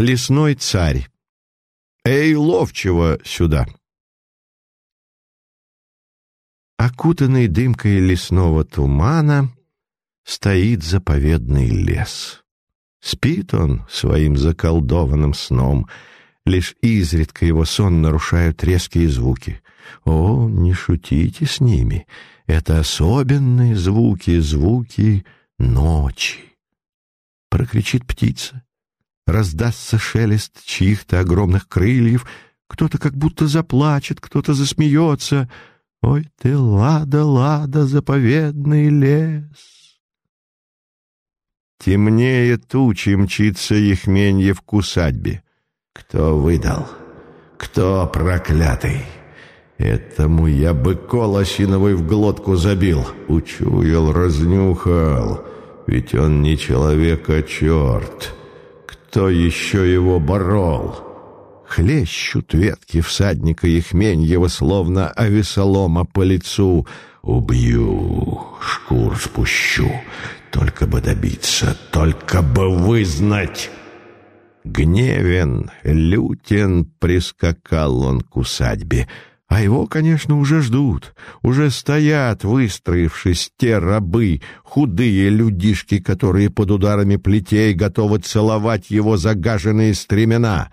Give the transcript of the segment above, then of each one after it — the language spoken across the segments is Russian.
Лесной царь. Эй, ловчего сюда. Окутанный дымкой лесного тумана стоит заповедный лес. Спит он своим заколдованным сном, лишь изредка его сон нарушают резкие звуки. О, не шутите с ними, это особенные звуки, звуки ночи. Прокричит птица, раздастся шелест чьих-то огромных крыльев, кто-то как будто заплачет, кто-то засмеется. Ой ты, лада, лада, заповедный лес! Темнее тучи мчится Ехменьев к усадьбе. Кто выдал? Кто проклятый? Этому я бы кол осиновый в глотку забил. Учуял, разнюхал. Ведь он не человек, а черт кто еще его борол. Хлещут ветки всадника Ехменьева, словно авесолома по лицу. Убью, шкур спущу, только бы добиться, только бы вызнать. Гневен, лютен прискакал он к усадьбе, а его, конечно, уже ждут. Уже стоят, выстроившись, те рабы, худые людишки, которые под ударами плетей готовы целовать его загаженные стремена.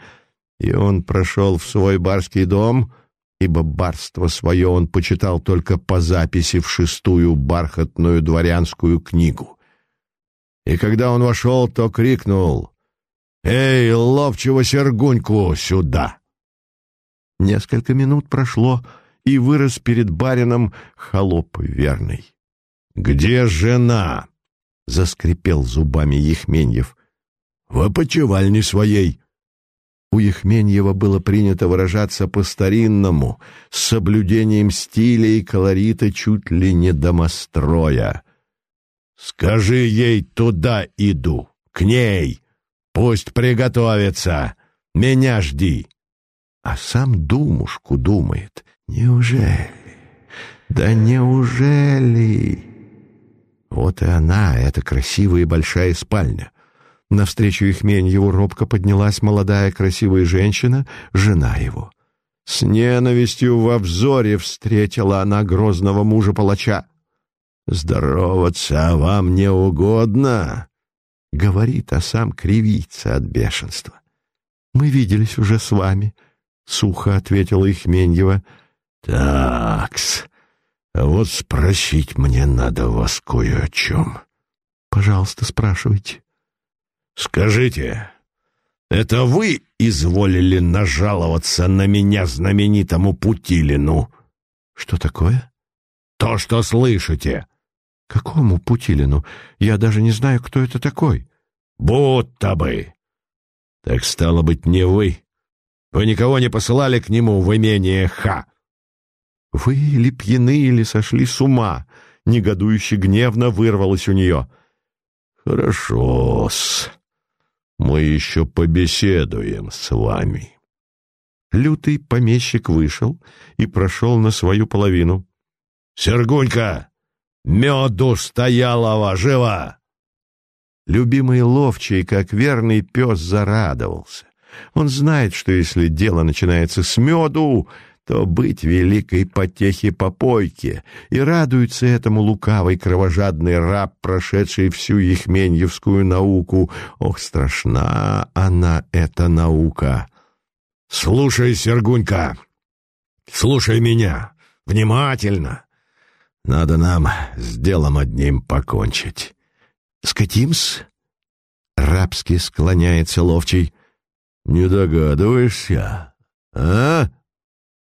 И он прошел в свой барский дом, ибо барство свое он почитал только по записи в шестую бархатную дворянскую книгу. И когда он вошел, то крикнул «Эй, ловчего сергуньку, сюда!» Несколько минут прошло, и вырос перед барином холоп верный. «Где жена?» — заскрипел зубами Ехменьев. «В опочивальне своей». У Ехменьева было принято выражаться по-старинному, с соблюдением стиля и колорита чуть ли не домостроя. «Скажи ей, туда иду, к ней, пусть приготовится, меня жди» а сам думушку думает. Неужели? Да неужели? Вот и она, эта красивая и большая спальня. Навстречу Ихменьеву робко поднялась молодая красивая женщина, жена его. С ненавистью во взоре встретила она грозного мужа-палача. «Здороваться вам не угодно?» — говорит, а сам кривится от бешенства. «Мы виделись уже с вами», — сухо ответила Ихменьева. «Такс, вот спросить мне надо вас кое о чем». «Пожалуйста, спрашивайте». «Скажите, это вы изволили нажаловаться на меня знаменитому Путилину?» «Что такое?» «То, что слышите». «Какому Путилину? Я даже не знаю, кто это такой». «Будто бы». «Так стало быть, не вы, вы никого не посылали к нему в имение Ха?» «Вы или пьяны, или сошли с ума?» Негодующе гневно вырвалось у нее. «Хорошо-с. Мы еще побеседуем с вами». Лютый помещик вышел и прошел на свою половину. «Сергунька! Меду стоялого! Живо!» Любимый ловчий, как верный пес, зарадовался. Он знает, что если дело начинается с меду, то быть великой потехи попойки, и радуется этому лукавый кровожадный раб, прошедший всю Ехменьевскую науку. Ох, страшна она, эта наука! «Слушай, Сергунька, слушай меня внимательно. Надо нам с делом одним покончить». «Скатимс?» — рабски склоняется ловчий. Не догадываешься, а?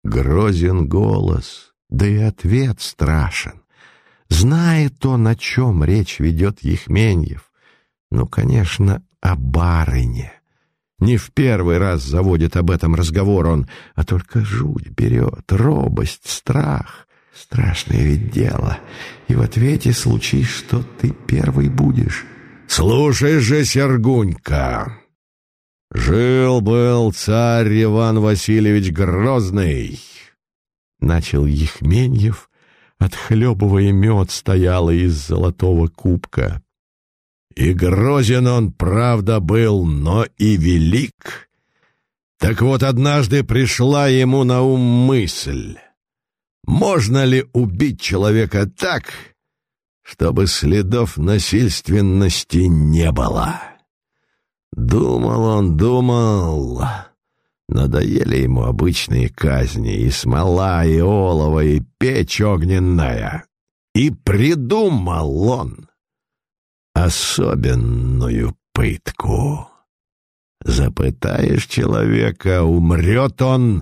Грозен голос, да и ответ страшен. Знает он, о чем речь ведет Ехменьев. Ну, конечно, о барыне. Не в первый раз заводит об этом разговор он, а только жуть берет, робость, страх. Страшное ведь дело. И в ответе случись, что ты первый будешь. «Слушай же, Сергунька!» «Жил-был царь Иван Васильевич Грозный!» Начал Ехменьев, отхлебывая мед, стояла из золотого кубка. И грозен он, правда, был, но и велик. Так вот, однажды пришла ему на ум мысль. Можно ли убить человека так, чтобы следов насильственности не было? Думал он, думал... Надоели ему обычные казни, и смола, и олово, и печь огненная. И придумал он особенную пытку. Запытаешь человека, умрет он,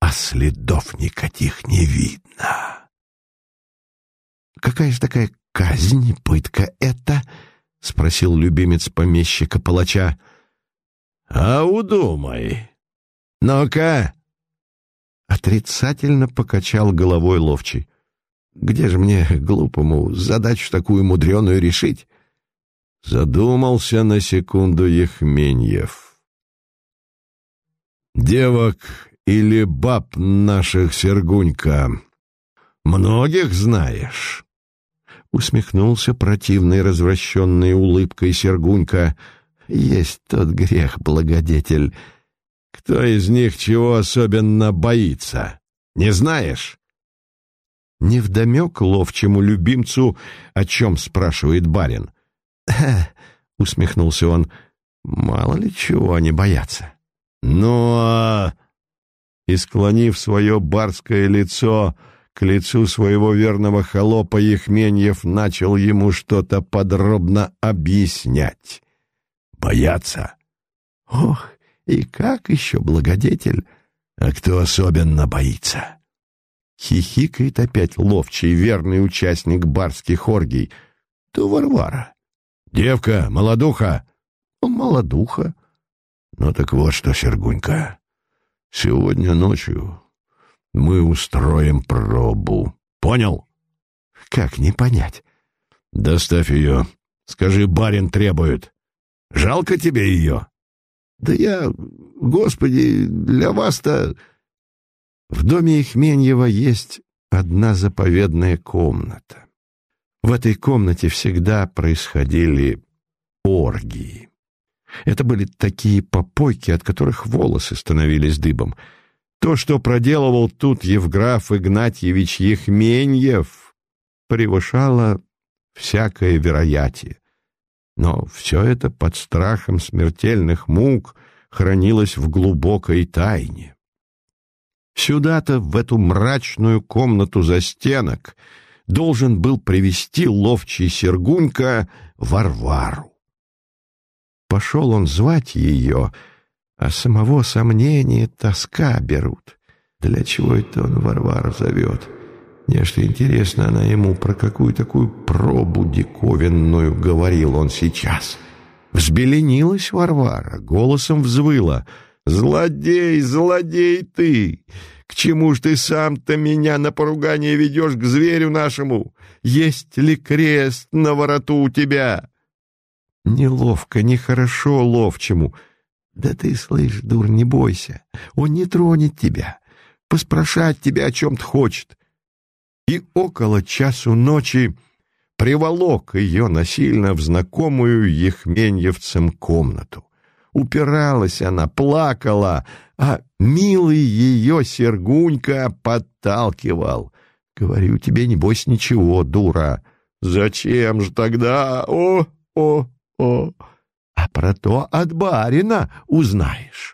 а следов никаких не видно. «Какая же такая казнь, пытка это?» — спросил любимец помещика-палача. «А удумай. Ну-ка!» Отрицательно покачал головой ловчий. «Где же мне, глупому, задачу такую мудреную решить?» Задумался на секунду Ехменьев. «Девок или баб наших, Сергунька, многих знаешь?» Усмехнулся противной развращенной улыбкой Сергунька. «Есть тот грех, благодетель. Кто из них чего особенно боится? Не знаешь?» Невдомек ловчему любимцу, о чем спрашивает барин. — усмехнулся он. «Мало ли чего они боятся». «Ну а...» И, склонив свое барское лицо к лицу своего верного холопа, Ехменьев начал ему что-то подробно объяснять. «Боятся?» «Ох, и как еще, благодетель?» «А кто особенно боится?» Хихикает опять ловчий, верный участник барских оргий. «То Варвара». «Девка, молодуха!» «Молодуха». «Ну так вот что, Сергунька, сегодня ночью мы устроим пробу. Понял?» «Как не понять?» «Доставь ее. Скажи, барин требует. Жалко тебе ее?» «Да я, господи, для вас-то...» В доме Ихменьева есть одна заповедная комната. В этой комнате всегда происходили оргии. Это были такие попойки, от которых волосы становились дыбом. То, что проделывал тут Евграф Игнатьевич Ехменьев, превышало всякое вероятие. Но все это под страхом смертельных мук хранилось в глубокой тайне. Сюда-то, в эту мрачную комнату за стенок, должен был привести ловчий Сергунька Варвару. Пошел он звать ее, а самого сомнения тоска берут. Для чего это он Варвару зовет? Нечто интересно она ему про какую такую пробу диковинную говорил он сейчас. Взбеленилась Варвара, голосом взвыла. «Злодей, злодей ты! К чему ж ты сам-то меня на поругание ведешь к зверю нашему? Есть ли крест на вороту у тебя?» Неловко, нехорошо ловчему. «Да ты, слышь, дур, не бойся, он не тронет тебя, поспрашать тебя о чем-то хочет». И около часу ночи приволок ее насильно в знакомую Ехменьевцем комнату. Упиралась она, плакала, а милый ее Сергунька подталкивал. Говорю тебе, небось, ничего, дура. Зачем же тогда? О, о, о! А про то от барина узнаешь.